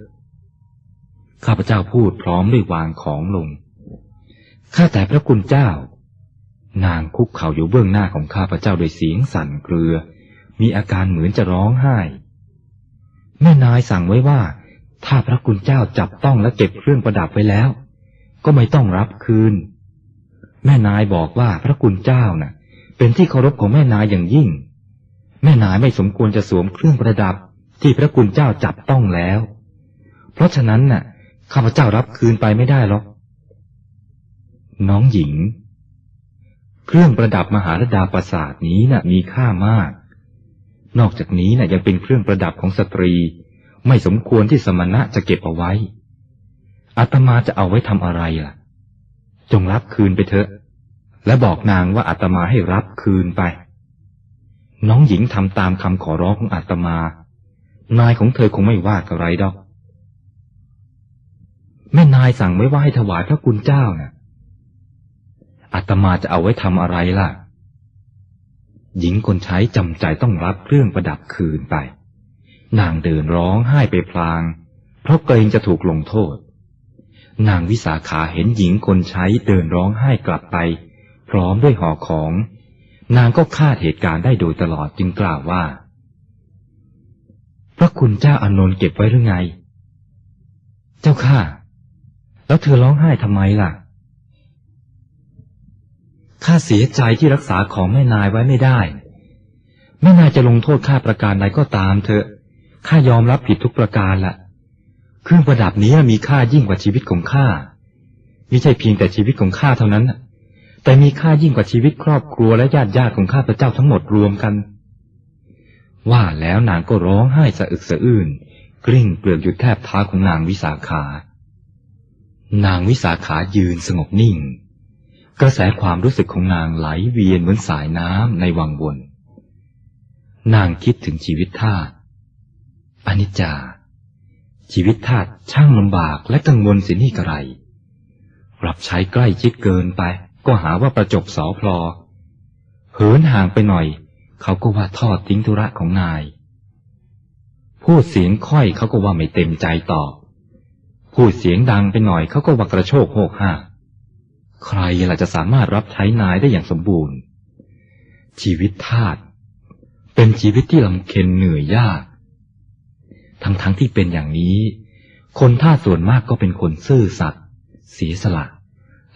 ข้าพเจ้าพูดพร้อมด้วยวางของลง ข้าแต่พระคุณเจ้า นางคุกเข่าอยู่เบื้องหน้าของข้าพเจ้าโดยเสียงสั่นเกลือ มีอาการเหมือนจะร้องไห้ แม่นายสั่งไว้ว่า ถ้าพระคุณเจ้าจับต้องและเก็บเครื่องประดับไว้แล้ว ก็ไม่ต้องรับคืน แม่นายบอกว่าพระคุณเจ้าน่ะ เป็นที่เคารพของแม่นายอย่างยิ่ง แม่นายไม่สมควรจะสวมเครื่องประดับที่พระคุณเจ้าจับต้องแล้ว เพราะฉะนั้นน่ะข้าพเจ้ารับคืนไปไม่ได้หรอก น้องหญิง เครื่องประดับมหาลดาปราสาทนี้น่ะมีค่ามาก นอกจากนี้น่ะยังเป็นเครื่องประดับของสตรี ไม่สมควรที่สมณะจะเก็บเอาไว้อาตมาจะเอาไว้ทำอะไรล่ะ จงรับคืนไปเถอะ และบอกนางว่าอาตมาให้รับคืนไป น้องหญิงทำตามคำขอร้องของอาตมา นายของเธอคงไม่ว่าอะไรดอก แม่นายสั่งไว้ว่าให้ถวายพระคุณเจ้าน่ะอาตมาจะเอาไว้ทำอะไรล่ะ หญิงคนใช้จำใจต้องรับเครื่องประดับคืนไป นางเดินร้องไห้ไปพลาง เพราะเกรงจะถูกลงโทษ นางวิสาขาเห็นหญิงคนใช้เดินร้องไห้กลับไป พร้อมด้วยห่อของ นางก็คาดเหตุการณ์ได้โดยตลอดจึงกล่าวว่า พระคุณเจ้าอานนท์เก็บไว้หรือไง เจ้าข้าแล้วเธอร้องไห้ทำไมล่ะข้าเสียใจที่รักษาของแม่นายไว้ไม่ได้แม่นายจะลงโทษข้าประการใดก็ตามเถอะข้ายอมรับผิดทุกประการละ เครื่องประดับนี้มีค่ายิ่งกว่าชีวิตของข้าไม่ใช่เพียงแต่ชีวิตของข้าเท่านั้นแต่มีค่ายิ่งกว่าชีวิตครอบครัวและญาติญาติของข้าพเจ้าทั้งหมดรวมกัน ว่าแล้วนางก็ร้องไห้สะอึกสะอื้นกลิ้งเปลือกอยู่แทบเท้าของนางวิสาขา นางวิสาขายืนสงบนิ่ง กระแสความรู้สึกของนางไหลเวียนเหมือนสายน้ำในวังวน นางคิดถึงชีวิตทาอนิจจา ชีวิตทาสช่างลำบากและกังวลสินี่กระไร รับใช้ใกล้ชิดเกินไป ก็หาว่าประจบสอพลอ เหินห่างไปหน่อย เขาก็ว่าทอดทิ้งธุระของนาย พูดเสียงค่อยเขาก็ว่าไม่เต็มใจตอบ พูดเสียงดังไปหน่อยเขาก็ว่ากระโชกโหกห้าใครล่ะจะสามารถรับใช้นายได้อย่างสมบูรณ์ ชีวิตทาสเป็นชีวิตที่ลำเค็ญเหนื่อยยาก ทั้งๆทที่เป็นอย่างนี้ คนท่าสส่วนมากก็เป็นคนซื่อสัตย์เสียสละ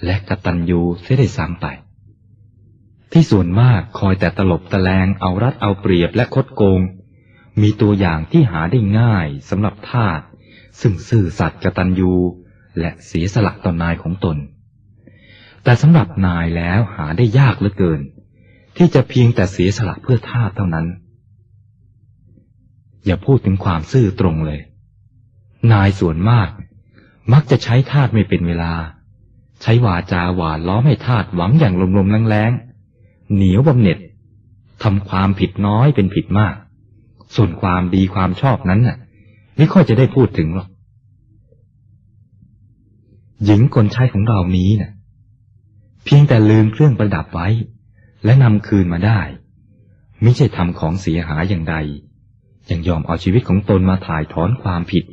และกตัญญูเสียได้ซ้ำไป ที่ส่วนมากคอยแต่ตลบตะแลงเอารัดเอาเปรียบและคดโกง มีตัวอย่างที่หาได้ง่ายสำหรับทาสซึ่งซื่อสัตย์กตัญญูและเสียสละต่อนายของตน แต่สำหรับนายแล้วหาได้ยากเหลือเกิน ที่จะเพียงแต่เสียสละเพื่อทาสเท่านั้น อย่าพูดถึงความซื่อตรงเลย นายส่วนมาก มักจะใช้ทาสไม่เป็นเวลา ใช้วาจาหวานล้อมให้ทาสหวังอย่างลมๆแรงๆเหนียวบำเหน็จทำความผิดน้อยเป็นผิดมาก ส่วนความดีความชอบนั้นน่ะ ไม่ค่อยจะได้พูดถึงหรอก หญิงคนใช้ของเรานี้น่ะ เพียงแต่ลืมเครื่องประดับไว้ และนำคืนมาได้ ไม่ใช่ทำของเสียหายอย่างใด ยังยอมเอาชีวิตของตนมาถ่ายถอนความผิด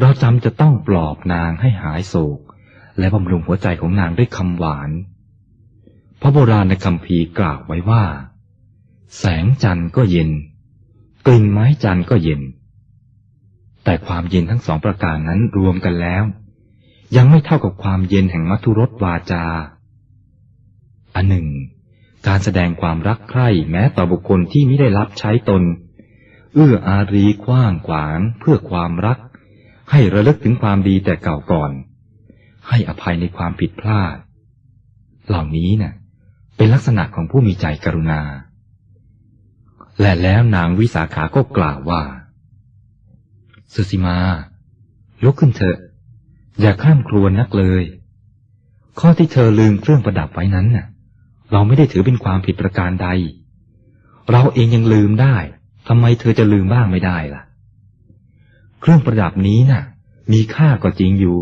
เราจำจะต้องปลอบนางให้หายโศก และบำรุงหัวใจของนางด้วยคำหวาน พระโบราณในคำพีกล่าวไว้ว่า แสงจันทร์ก็เย็น กลิ่นไม้จันทร์ก็เย็น แต่ความเย็นทั้งสองประการนั้นรวมกันแล้ว ยังไม่เท่ากับความเย็นแห่งมัทุรสวาจา อันหนึ่ง การแสดงความรักใคร่แม้ต่อบุคคลที่ไม่ได้รับใช้ตน เอื้ออารีกว้างขวางเพื่อความรัก ให้ระลึกถึงความดีแต่เก่าก่อน ให้อภัยในความผิดพลาด เหล่านี้นะ่ะ เป็นลักษณะของผู้มีใจกรุณา และแล้วนางวิสาขาก็กล่าวว่า สุสิมา ลุกขึ้นเถอะ อย่าข้ามครวญนักเลย ข้อที่เธอลืมเครื่องประดับไว้นั้นน่ะ เราไม่ได้ถือเป็นความผิดประการใด เราเองยังลืมได้ ทำไมเธอจะลืมบ้างไม่ได้ล่ะ เครื่องประดับนี้น่ะ มีค่าก็จริงอยู่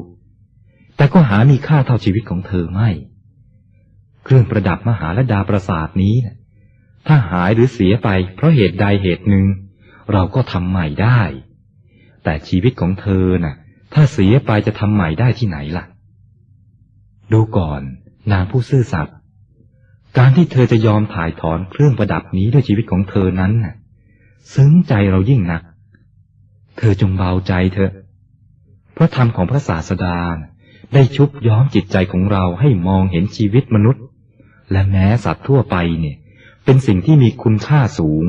แต่ก็หามีค่าเท่าชีวิตของเธอไม่ เครื่องประดับมหาลดาประสาทนี้นะถ้าหายหรือเสียไป เพราะเหตุใดเหตุหนึ่ง เราก็ทำใหม่ได้ แต่ชีวิตของเธอน่ะ ถ้าเสียไปจะทำใหม่ได้ที่ไหนล่ะ ดูก่อน นางผู้ซื่อสัตย์การที่เธอจะยอมถ่ายถอนเครื่องประดับนี้ด้วยชีวิตของเธอนั้นน่ะ ซึ้งใจเรายิ่งนัก เธอจงเบาใจเถอะพราะธรรมของพระศาสดาได้ชุบย้อมจิตใจของเราให้มองเห็นชีวิตมนุษย์ และแม้สัตว์ทั่วไปเนี่ย เป็นสิ่งที่มีคุณค่าสูง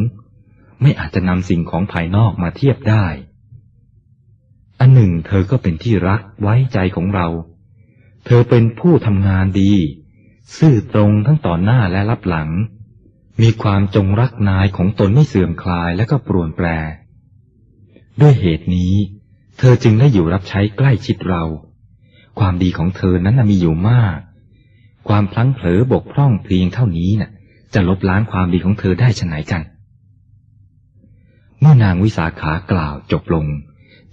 ไม่อาจจะนำสิ่งของภายนอกมาเทียบได้ อันหนึ่ง เธอก็เป็นที่รักไว้ใจของเรา เธอเป็นผู้ทำงานดี ซื่อตรงทั้งต่อหน้าและรับหลัง มีความจงรักนายของตนไม่เสื่อมคลายและก็ปรวนแปร ด้วยเหตุนี้ เธอจึงได้อยู่รับใช้ใกล้ชิดเรา ความดีของเธอนั้นมีอยู่มาก ความพลั้งเผลอบกพร่องเพียงเท่านี้น่ะ จะลบล้างความดีของเธอได้ชไหนกัน เมื่อนางวิสาขากล่าวจบลง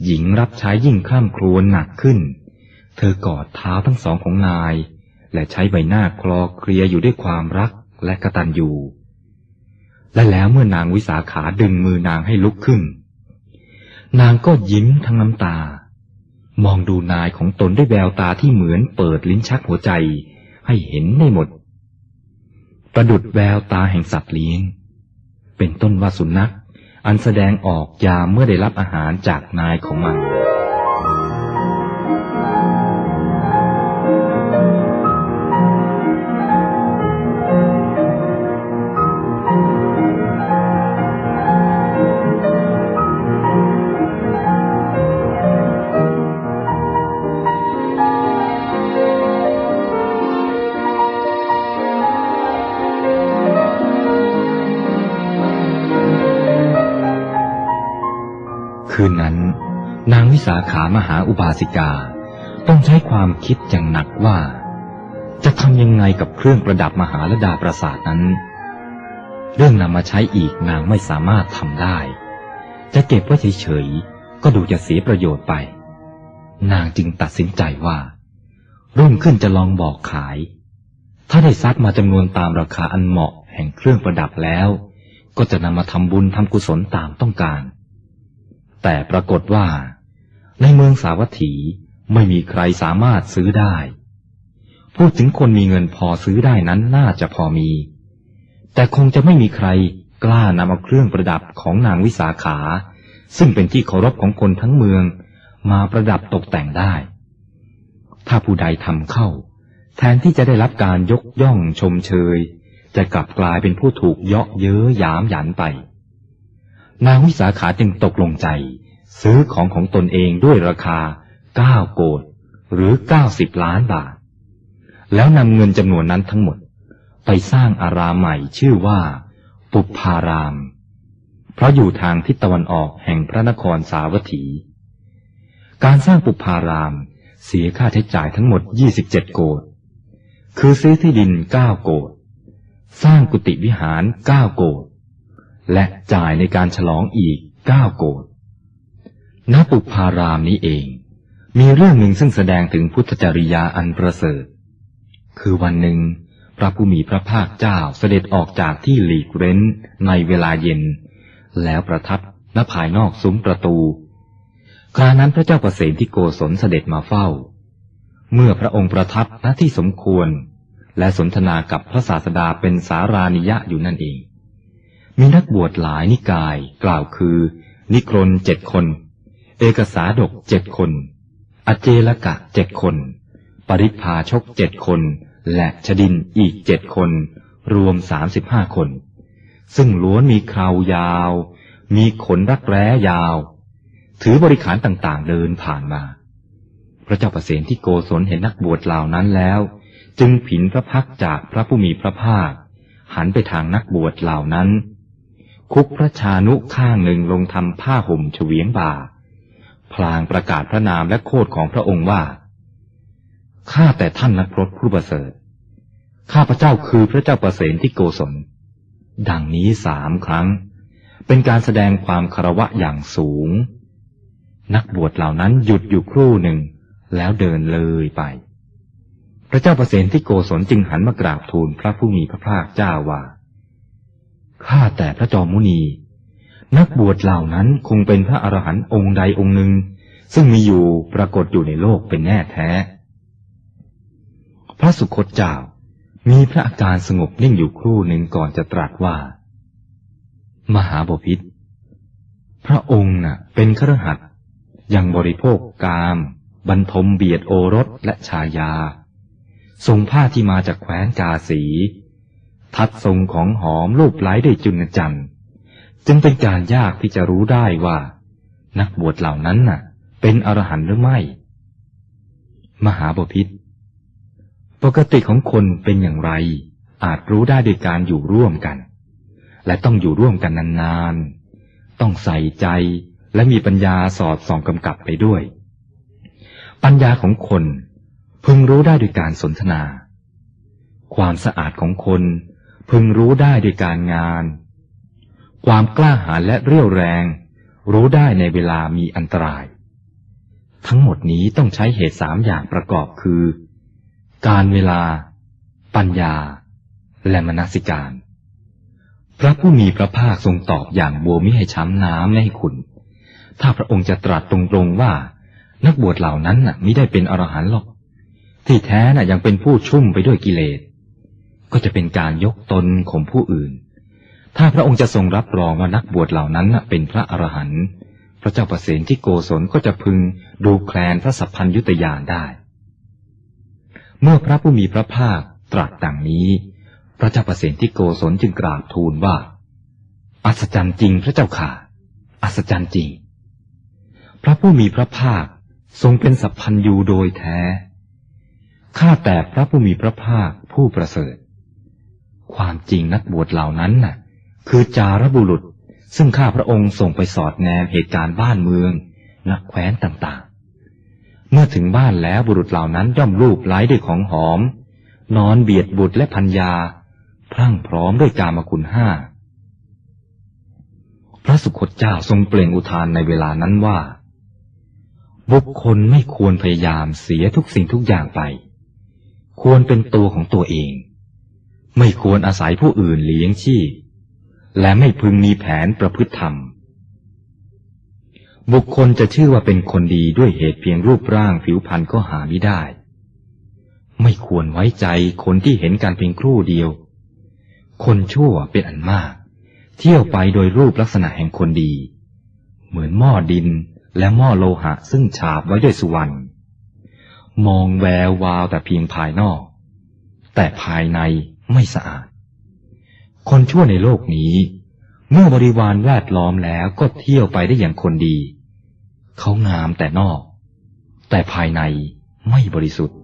หญิงรับใช้ยิ่งคร่ำครวญหนักขึ้น เธอกอดเท้าทั้งสองของนาย และใช้ใบหน้าคลอเคลียอยู่ด้วยความรักและกระตัญญู และแล้วเมื่อนางวิสาขาดึงมือนางให้ลุกขึ้น นางก็ยิ้มทั้งน้ำตา มองดูนายของตนด้วยแววตาที่เหมือนเปิดลิ้นชักหัวใจ ให้เห็นได้หมด ประดุดแววตาแห่งสัตว์เลี้ยง เป็นต้นว่าสุนัขอันแสดงออกยามเมื่อได้รับอาหารจากนายของมัน มหาอุบาสิกา ต้องใช้ความคิดอย่างหนักว่า จะทำยังไงกับเครื่องประดับมหาลดาปราสาทนั้น เรื่องนำมาใช้อีกนางไม่สามารถทำได้ จะเก็บไว้เฉยๆก็ดูจะเสียประโยชน์ไป นางจึงตัดสินใจว่า รุ่งขึ้นจะลองบอกขาย ถ้าได้ซักมาจำนวนตามราคาอันเหมาะแห่งเครื่องประดับแล้ว ก็จะนำมาทำบุญทำกุศลตามต้องการแต่ปรากฏว่า ในเมืองสาวัตถีไม่มีใครสามารถซื้อได้ พูดถึงคนมีเงินพอซื้อได้นั้นน่าจะพอมี แต่คงจะไม่มีใครกล้านำเอาเครื่องประดับของนางวิสาขา ซึ่งเป็นที่เคารพของคนทั้งเมือง มาประดับตกแต่งได้ ถ้าผู้ใดทำเข้า แทนที่จะได้รับการยกย่องชมเชย จะกลับกลายเป็นผู้ถูกเยาะเย้ยยามหยันไป นางวิสาขาจึงตกลงใจ ซื้อของของตนเองด้วยราคาเก้าโกดหรือเก้าสิบล้านบาท แล้วนำเงินจำนวนนั้นทั้งหมด ไปสร้างอารามใหม่ชื่อว่า ปุพาราม เพราะอยู่ทางทิศตะวันออกแห่งพระนครสาวัตถี การสร้างปุพารามเสียค่าใช้จ่ายทั้งหมดยี่สิบเจ็ดโกดคือซื้อที่ดินเก้าโกดสร้างกุฏิวิหารเก้าโกดและจ่ายในการฉลองอีกเก้าโกด ณปุพารามนี้เอง มีเรื่องหนึ่งซึ่งแสดงถึงพุทธจริยาอันประเสริฐ คือวันหนึ่ง พระผู้มีพระภาคเจ้าเสด็จออกจากที่หลีกเร้นในเวลาเย็น แล้วประทับณภายนอกซุ้มประตู ครานั้นพระเจ้าประเสนที่โกศลเสด็จมาเฝ้า เมื่อพระองค์ประทับณที่สมควร และสนทนากับพระศาสดาเป็นสารานิยะอยู่นั่นเอง มีนักบวชหลายนิกายกล่าวคือ นิครนเจ็ดคน เอกสาดกเจ็ดคน อเจลกะเจ็ดคน ปริพาชกเจ็ดคน และชดินอีกเจ็ดคน รวมสามสิบห้าคน ซึ่งล้วนมีคราวยาว มีขนรักแร้ยาว ถือบริขารต่างๆเดินผ่านมา พระเจ้าประเสนที่โกศลเห็นนักบวชเหล่านั้นแล้ว จึงผินพระพักจากพระผู้มีพระภาค หันไปทางนักบวชเหล่านั้น คุกพระชานุข้างหนึ่งลงทำผ้าห่มเฉวียงบ่า พลางประกาศพระนามและโคดของพระองค์ว่า ข้าแต่ท่านนักพรตผู้ประเสริฐ ข้าพระเจ้าคือพระเจ้าประเสนที่โกศล ดังนี้สามครั้ง เป็นการแสดงความคารวะอย่างสูง นักบวชเหล่านั้นหยุดอยู่ครู่หนึ่ง แล้วเดินเลยไป พระเจ้าประเสนที่โกศลจึงหันมากราบทูลพระผู้มีพระภาคเจ้าว่า ข้าแต่พระจอมมุนี นักบวชเหล่านั้นคงเป็นพระอรหันต์องค์ใดองค์หนึ่ง ซึ่งมีอยู่ปรากฏอยู่ในโลกเป็นแน่แท้ พระสุคตเจ้า มีพระอาการสงบนิ่งอยู่ครู่หนึ่งก่อนจะตรัสว่า มหาบพิษพระองค์น่ะ เป็นครหัสยังบริโภคกาม บรรทมเบียดโอรสและชายา ทรงผ้าที่มาจากแคว้นกาสี ทัดทรงของหอมรูปไล้ได้จุนจันทร์ จึงเป็นการยากที่จะรู้ได้ว่า นักบวชเหล่านั้นน่ะ เป็นอรหันต์หรือไม่ มหาบพิษปกติของคนเป็นอย่างไร อาจรู้ได้โดยการอยู่ร่วมกัน และต้องอยู่ร่วมกันนานๆ ต้องใส่ใจและมีปัญญาสอดส่องกำกับไปด้วย ปัญญาของคนพึงรู้ได้โดยการสนทนา ความสะอาดของคนพึงรู้ได้โดยการงาน ความกล้าหาญและเรี่ยวแรง รู้ได้ในเวลามีอันตราย ทั้งหมดนี้ต้องใช้เหตุสามอย่างประกอบคือ การเวลา ปัญญา และมนสิการ พระผู้มีพระภาคทรงตอบอย่างบัวมิให้ช้ำน้ำไม่ให้ขุนถ้าพระองค์จะตรัสตรงๆว่า นักบวชเหล่านั้นน่ะไมิได้เป็นอรหันต์หรอก ที่แท้น่ะยังเป็นผู้ชุ่มไปด้วยกิเลสก็จะเป็นการยกตนข่มผู้อื่น ถ้าพระองค์จะทรงรับรองว่านักบวชเหล่านั้นเป็นพระอรหันต์พระเจ้าประเสนที่โกศลก็จะพึงดูแคลนพระสัพพัญยุตยานได้ เมื่อพระผู้มีพระภาคตรัสดังนี้ พระเจ้าประเสนที่โกศลจึงกราบทูลว่า อัศจรรย์จริงพระเจ้าค่ะ อัศจรรย์จริง พระผู้มีพระภาคทรงเป็นสัพพันยูโดยแท้ ข้าแต่พระผู้มีพระภาคผู้ประเสริฐ ความจริงนักบวชเหล่านั้นน่ะ คือจารบุรุษ ซึ่งข้าพระองค์ส่งไปสอดแนมเหตุการณ์บ้านเมืองนักแคว้นต่างๆ เมื่อถึงบ้านแล้วบุรุษเหล่านั้นย่อมรูปไล้ด้วยของหอม นอนเบียดบุตรและพัญญา พรั่งพร้อมด้วยกามคุณห้า พระสุคตเจ้าทรงเปล่งอุทานในเวลานั้นว่า บุคคลไม่ควรพยายามเสียทุกสิ่งทุกอย่างไป ควรเป็นตัวของตัวเอง ไม่ควรอาศัยผู้อื่นเลี้ยงชีพ และไม่พึงมีแผนประพฤติธรรม บุคคลจะชื่อว่าเป็นคนดีด้วยเหตุเพียงรูปร่างผิวพรรณก็หาไม่ได้ ไม่ควรไว้ใจคนที่เห็นการเพียงครู่เดียว คนชั่วเป็นอันมาก เที่ยวไปโดยรูปลักษณะแห่งคนดี เหมือนหม้อดินและหม้อโลหะซึ่งฉาบไว้ด้วยสุวรรณมองแวววาวแต่เพียงภายนอก แต่ภายในไม่สะอาด คนชั่วในโลกนี้ เมื่อบริวารแวดล้อมแล้วก็เที่ยวไปได้อย่างคนดี เขางามแต่นอก แต่ภายในไม่บริสุทธิ์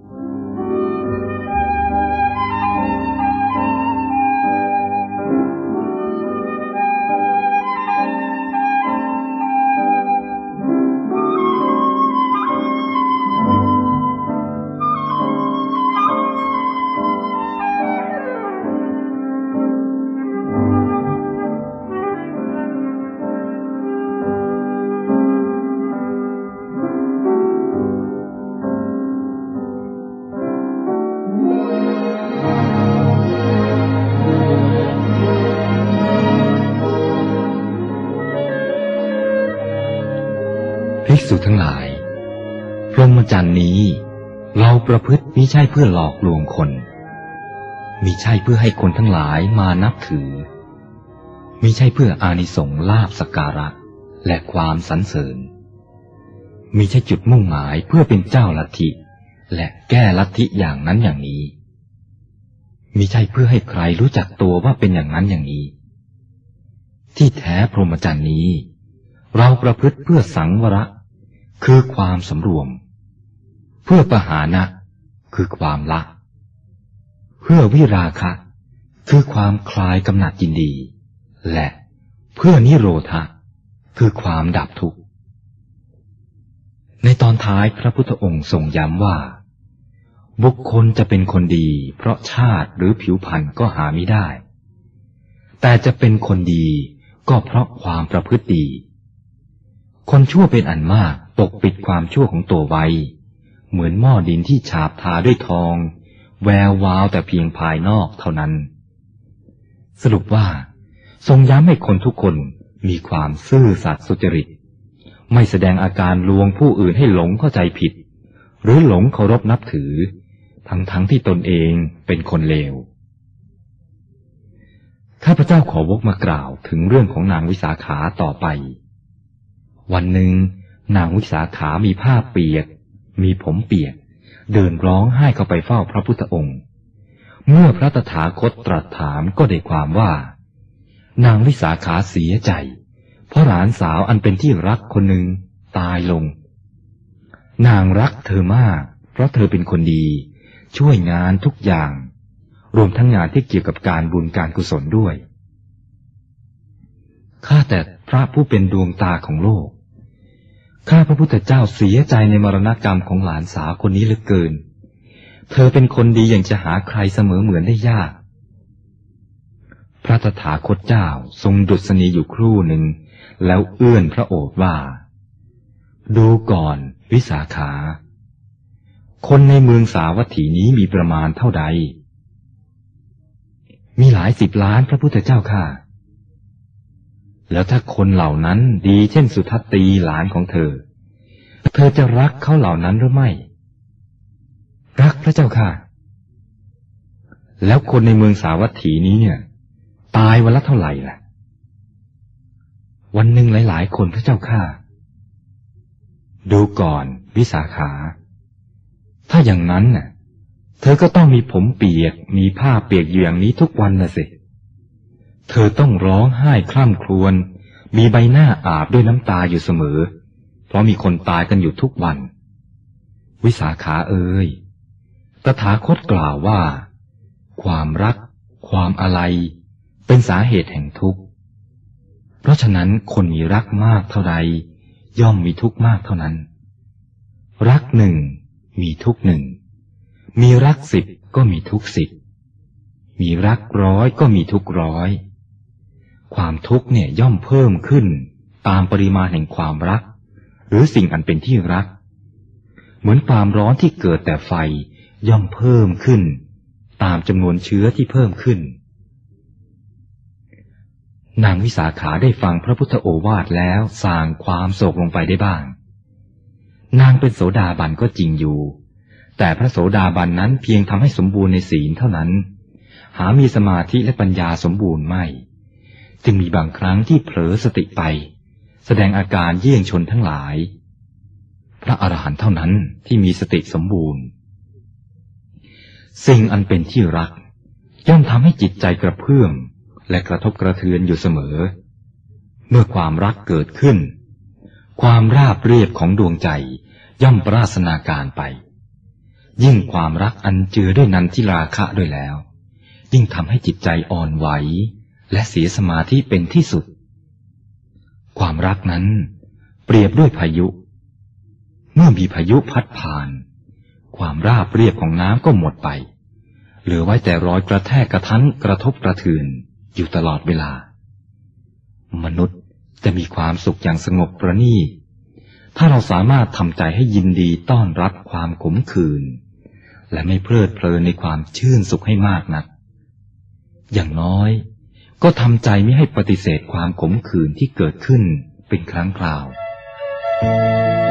ใช่เพื่อหลอกลวงคน มิใช่เพื่อให้คนทั้งหลายมานับถือ มิใช่เพื่ออานิสงส์ลาบสการะและความสรรเสริญ มิใช่จุดมุ่งหมายเพื่อเป็นเจ้าลัทธิ และแก้ลัทธิอย่างนั้นอย่างนี้ มิใช่เพื่อให้ใครรู้จักตัวว่าเป็นอย่างนั้นอย่างนี้ ที่แท้พรหมจรรย์นี้ เราประพฤติเพื่อสังวรคือความสำรวม เพื่อปหานะ คือความละ เพื่อวิราคะ คือความคลายกำหนัดยินดี และเพื่อนิโรธะ คือความดับทุกข์ ในตอนท้ายพระพุทธองค์ทรงย้ำว่า บุคคลจะเป็นคนดี เพราะชาติหรือผิวพรรณก็หาไม่ได้ แต่จะเป็นคนดีก็เพราะความประพฤติดี คนชั่วเป็นอันมากปกปิดความชั่วของตัวไว้ เหมือนหม้อดินที่ฉาบทาด้วยทอง แวววาวแต่เพียงภายนอกเท่านั้น สรุปว่า ทรงย้ำให้คนทุกคนมีความซื่อสัตย์สุจริต ไม่แสดงอาการลวงผู้อื่นให้หลงเข้าใจผิด หรือหลงเคารพนับถือ ทั้งๆทที่ตนเองเป็นคนเลวข้าพเจ้าขอวกมากล่าวถึงเรื่องของนางวิสาขาต่อไป วันหนึ่งนางวิสาขามีผ้าเปียก มีผมเปียก เดินร้องไห้เข้าไปเฝ้าพระพุทธองค์ เมื่อพระตถาคตตรัสถามก็ได้ความว่า นางวิสาขาเสียใจ เพราะหลานสาวอันเป็นที่รักคนหนึ่งตายลง นางรักเธอมาก เพราะเธอเป็นคนดี ช่วยงานทุกอย่าง รวมทั้งงานที่เกี่ยวกับการบุญการกุศลด้วยข้าแต่พระผู้เป็นดวงตาของโลก ข้าพระพุทธเจ้าเสียใจในมรณกรรมของหลานสาวคนนี้เหลือเกิน เธอเป็นคนดีอย่างจะหาใครเสมอเหมือนได้ยาก พระตถาคตเจ้าทรงดุษณีอยู่ครู่หนึ่ง แล้วเอื้อนพระโอษฐ์ว่า ดูก่อน วิสาขา คนในเมืองสาวัตถีนี้มีประมาณเท่าใด มีหลายสิบล้านพระพุทธเจ้าค่ะ แล้วถ้าคนเหล่านั้นดีเช่นสุทัตตีหลานของเธอ เธอจะรักเขาเหล่านั้นหรือไม่ รักพระเจ้าค่ะ แล้วคนในเมืองสาวัตถีนี้เนี่ย ตายวันละเท่าไหร่ล่ะ วันหนึ่งหลาย ๆ คนพระเจ้าค่ะ ดูก่อนวิสาขา ถ้าอย่างนั้นน่ะ เธอก็ต้องมีผมเปียก มีผ้าเปียกอยู่อย่างนี้ทุกวันน่ะสิ เธอต้องร้องไห้คร่ำครวญ มีใบหน้าอาบด้วยน้ำตาอยู่เสมอ เพราะมีคนตายกันอยู่ทุกวัน วิสาขาเอ่ยตถาคตกล่าวว่า ความรัก ความอะไร เป็นสาเหตุแห่งทุกข์ เพราะฉะนั้นคนมีรักมากเท่าใด ย่อมมีทุกข์มากเท่านั้น รักหนึ่ง มีทุกหนึ่ง มีรักสิบก็มีทุกสิบมีรักร้อยก็มีทุกร้อย ความทุกข์เนี่ยย่อมเพิ่มขึ้น ตามปริมาณแห่งความรัก หรือสิ่งอันเป็นที่รัก เหมือนความร้อนที่เกิดแต่ไฟย่อมเพิ่มขึ้น ตามจำนวนเชื้อที่เพิ่มขึ้น นางวิสาขาได้ฟังพระพุทธโอวาทแล้วสางความโศกลงไปได้บ้าง นางเป็นโสดาบันก็จริงอยู่ แต่พระโสดาบันนั้นเพียงทำให้สมบูรณ์ในศีลเท่านั้น หามีสมาธิและปัญญาสมบูรณ์ไม่ จึงมีบางครั้งที่เผลอสติไป แสดงอาการเยี่ยงชนทั้งหลาย พระอรหันต์เท่านั้นที่มีสติสมบูรณ์ สิ่งอันเป็นที่รัก ย่อมทำให้จิตใจกระเพื่อม และกระทบกระเทือนอยู่เสมอ เมื่อความรักเกิดขึ้น ความราบเรียบของดวงใจย่อมปราศนาการไป ยิ่งความรักอันเจือด้วยนันทิราคะด้วยแล้ว ยิ่งทำให้จิตใจอ่อนไหว และเสียสมาธิเป็นที่สุด ความรักนั้น เปรียบด้วยพายุ เมื่อมีพายุพัดผ่าน ความราบเรียบของน้ำก็หมดไป เหลือไว้แต่รอยกระแทกกระทันกระทบกระเทือนอยู่ตลอดเวลา มนุษย์จะมีความสุขอย่างสงบประณีตถ้าเราสามารถทำใจให้ยินดีต้อนรับความขมขื่นและไม่เพลิดเพลินในความชื่นสุขให้มากนัก อย่างน้อย ก็ทำใจไม่ให้ปฏิเสธความขมขื่นที่เกิดขึ้นเป็นครั้งคราว Thank you.